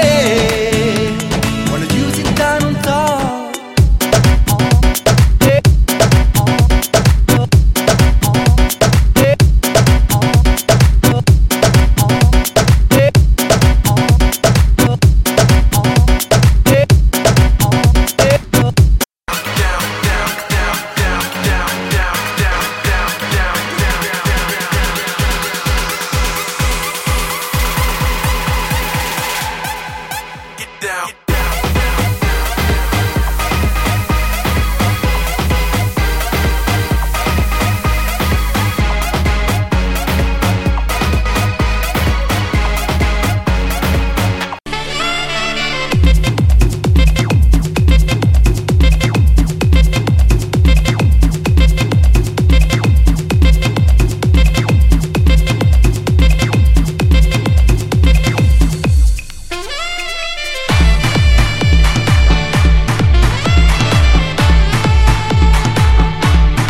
você.